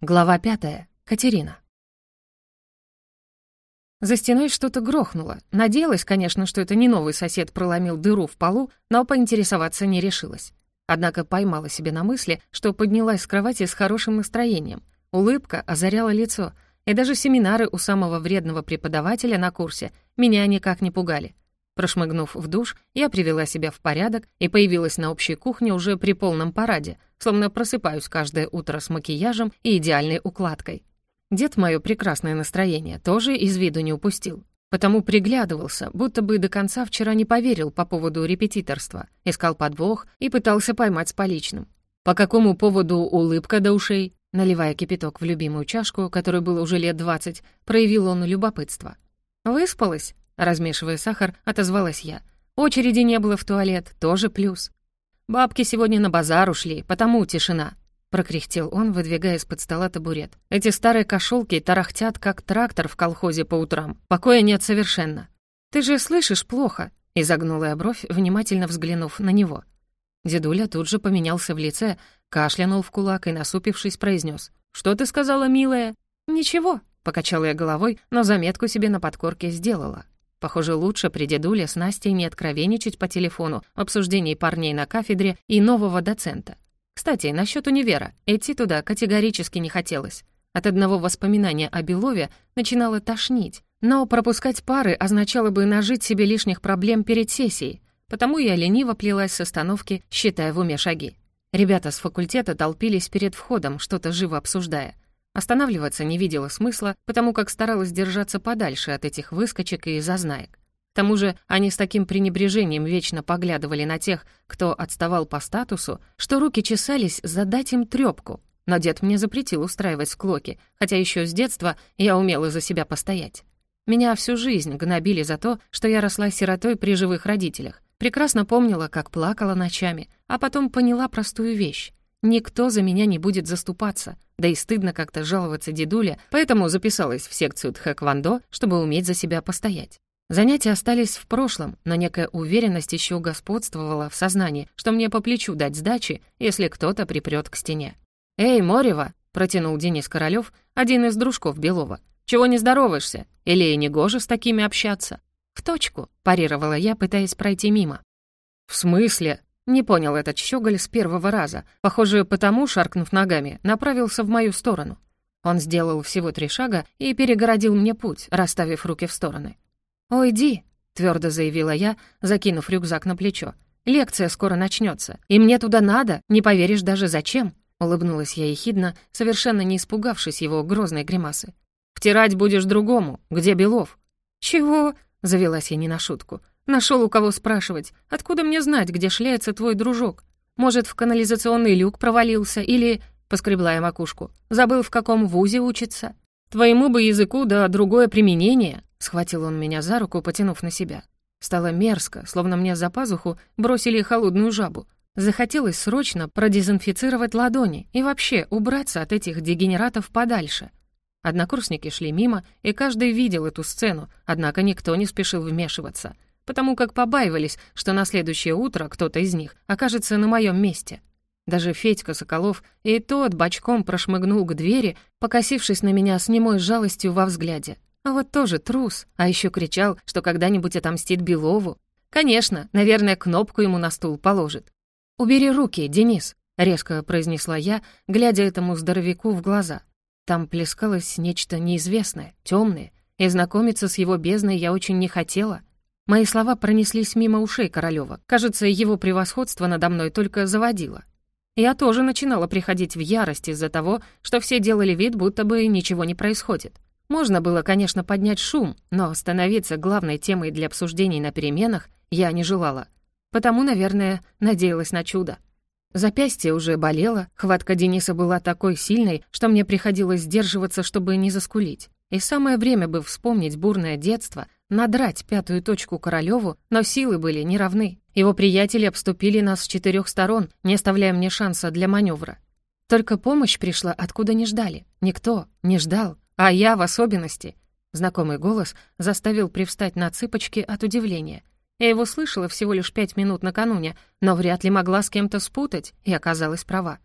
Глава пятая. Катерина. За стеной что-то грохнуло. Надеялась, конечно, что это не новый сосед проломил дыру в полу, но поинтересоваться не решилась. Однако поймала себя на мысли, что поднялась с кровати с хорошим настроением. Улыбка озаряла лицо, и даже семинары у самого вредного преподавателя на курсе меня никак не пугали. Прошмыгнув в душ, я привела себя в порядок и появилась на общей кухне уже при полном параде, словно просыпаюсь каждое утро с макияжем и идеальной укладкой. Дед мое прекрасное настроение тоже из виду не упустил. Потому приглядывался, будто бы до конца вчера не поверил по поводу репетиторства, искал подвох и пытался поймать с поличным. По какому поводу улыбка до ушей? Наливая кипяток в любимую чашку, которой было уже лет двадцать, проявил он любопытство. «Выспалась?» Размешивая сахар, отозвалась я. Очереди не было в туалет, тоже плюс. Бабки сегодня на базар ушли, потому тишина. Прокряхтел он, выдвигая из-под стола табурет. Эти старые кошелки тарахтят, как трактор в колхозе по утрам. Покоя нет совершенно. «Ты же слышишь плохо», — изогнула я бровь, внимательно взглянув на него. Дедуля тут же поменялся в лице, кашлянул в кулак и, насупившись, произнес: «Что ты сказала, милая?» «Ничего», — покачала я головой, но заметку себе на подкорке сделала. Похоже, лучше при дедуле с Настей не откровенничать по телефону в обсуждении парней на кафедре и нового доцента. Кстати, насчет универа. Идти туда категорически не хотелось. От одного воспоминания о Белове начинало тошнить. Но пропускать пары означало бы нажить себе лишних проблем перед сессией, потому я лениво плелась с остановки, считая в уме шаги. Ребята с факультета толпились перед входом, что-то живо обсуждая — Останавливаться не видела смысла, потому как старалась держаться подальше от этих выскочек и зазнаек. К тому же они с таким пренебрежением вечно поглядывали на тех, кто отставал по статусу, что руки чесались задать им трёпку. Но дед мне запретил устраивать склоки, хотя еще с детства я умела за себя постоять. Меня всю жизнь гнобили за то, что я росла сиротой при живых родителях. Прекрасно помнила, как плакала ночами, а потом поняла простую вещь. Никто за меня не будет заступаться, да и стыдно как-то жаловаться дедуле, поэтому записалась в секцию тхэквондо, чтобы уметь за себя постоять. Занятия остались в прошлом, но некая уверенность еще господствовала в сознании, что мне по плечу дать сдачи, если кто-то припрёт к стене. «Эй, Морева!» — протянул Денис Королёв, один из дружков Белова. «Чего не здороваешься? Или не гоже с такими общаться?» «В точку», — парировала я, пытаясь пройти мимо. «В смысле?» Не понял этот щеголь с первого раза. Похоже, потому, шаркнув ногами, направился в мою сторону. Он сделал всего три шага и перегородил мне путь, расставив руки в стороны. «Ой, Ди», — твердо заявила я, закинув рюкзак на плечо. «Лекция скоро начнется, и мне туда надо, не поверишь даже зачем». Улыбнулась я ехидно, совершенно не испугавшись его грозной гримасы. «Втирать будешь другому. Где Белов?» «Чего?» — завелась я не на шутку. Нашел у кого спрашивать. Откуда мне знать, где шляется твой дружок? Может, в канализационный люк провалился или...» — поскребла я макушку. «Забыл, в каком вузе учится?» «Твоему бы языку да другое применение», — схватил он меня за руку, потянув на себя. Стало мерзко, словно мне за пазуху бросили холодную жабу. Захотелось срочно продезинфицировать ладони и вообще убраться от этих дегенератов подальше. Однокурсники шли мимо, и каждый видел эту сцену, однако никто не спешил вмешиваться — потому как побаивались, что на следующее утро кто-то из них окажется на моем месте. Даже Федька Соколов и тот бочком прошмыгнул к двери, покосившись на меня с немой жалостью во взгляде. А вот тоже трус, а еще кричал, что когда-нибудь отомстит Белову. Конечно, наверное, кнопку ему на стул положит. «Убери руки, Денис», — резко произнесла я, глядя этому здоровяку в глаза. Там плескалось нечто неизвестное, темное, и знакомиться с его бездной я очень не хотела. Мои слова пронеслись мимо ушей Королёва. Кажется, его превосходство надо мной только заводило. Я тоже начинала приходить в ярость из-за того, что все делали вид, будто бы ничего не происходит. Можно было, конечно, поднять шум, но становиться главной темой для обсуждений на переменах я не желала. Потому, наверное, надеялась на чудо. Запястье уже болело, хватка Дениса была такой сильной, что мне приходилось сдерживаться, чтобы не заскулить. И самое время бы вспомнить бурное детство, надрать пятую точку Королёву, но силы были неравны. Его приятели обступили нас с четырех сторон, не оставляя мне шанса для маневра. Только помощь пришла, откуда не ждали. Никто не ждал, а я в особенности. Знакомый голос заставил привстать на цыпочки от удивления. Я его слышала всего лишь пять минут накануне, но вряд ли могла с кем-то спутать, и оказалась права.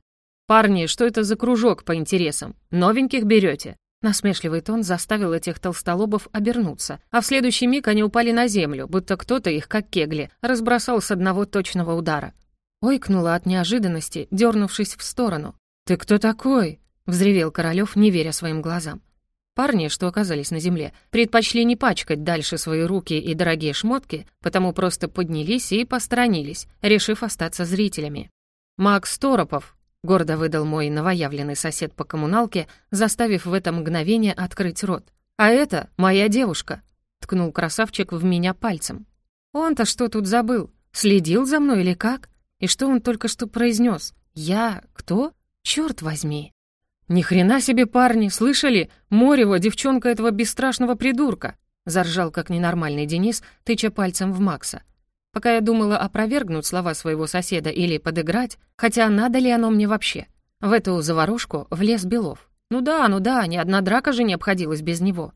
«Парни, что это за кружок по интересам? Новеньких берете? Насмешливый тон заставил этих толстолобов обернуться, а в следующий миг они упали на землю, будто кто-то их, как кегли, разбросал с одного точного удара. Ойкнула от неожиданности, дернувшись в сторону. «Ты кто такой?» — взревел Королёв, не веря своим глазам. Парни, что оказались на земле, предпочли не пачкать дальше свои руки и дорогие шмотки, потому просто поднялись и посторонились, решив остаться зрителями. «Макс Торопов», — гордо выдал мой новоявленный сосед по коммуналке, заставив в это мгновение открыть рот. «А это моя девушка», — ткнул красавчик в меня пальцем. «Он-то что тут забыл? Следил за мной или как? И что он только что произнес? Я кто? Черт возьми!» «Ни хрена себе, парни, слышали? Морева, девчонка этого бесстрашного придурка!» Заржал как ненормальный Денис, тыча пальцем в Макса. Пока я думала опровергнуть слова своего соседа или подыграть, хотя надо ли оно мне вообще. В эту заварушку влез Белов. Ну да, ну да, ни одна драка же не обходилась без него.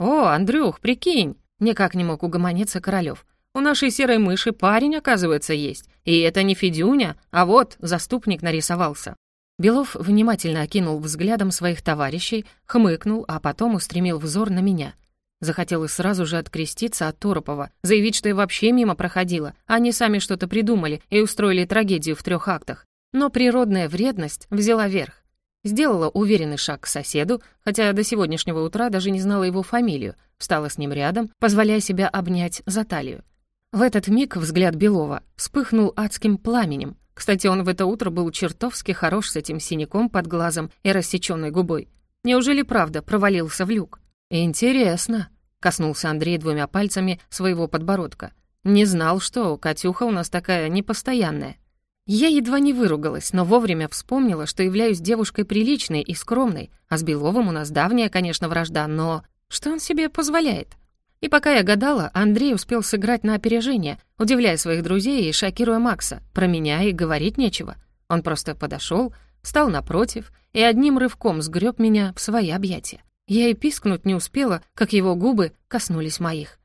«О, Андрюх, прикинь!» Никак не мог угомониться Королёв. «У нашей серой мыши парень, оказывается, есть. И это не Федюня, а вот заступник нарисовался». Белов внимательно окинул взглядом своих товарищей, хмыкнул, а потом устремил взор на меня — Захотелось сразу же откреститься от Торопова, заявить, что я вообще мимо проходила, а они сами что-то придумали и устроили трагедию в трех актах. Но природная вредность взяла верх. Сделала уверенный шаг к соседу, хотя до сегодняшнего утра даже не знала его фамилию, встала с ним рядом, позволяя себя обнять за талию. В этот миг взгляд Белова вспыхнул адским пламенем. Кстати, он в это утро был чертовски хорош с этим синяком под глазом и рассеченной губой. Неужели правда провалился в люк? «Интересно», — коснулся Андрей двумя пальцами своего подбородка. «Не знал, что Катюха у нас такая непостоянная». Я едва не выругалась, но вовремя вспомнила, что являюсь девушкой приличной и скромной, а с Беловым у нас давняя, конечно, вражда, но что он себе позволяет? И пока я гадала, Андрей успел сыграть на опережение, удивляя своих друзей и шокируя Макса. Про меня и говорить нечего. Он просто подошел, встал напротив и одним рывком сгреб меня в свои объятия. Я и пискнуть не успела, как его губы коснулись моих.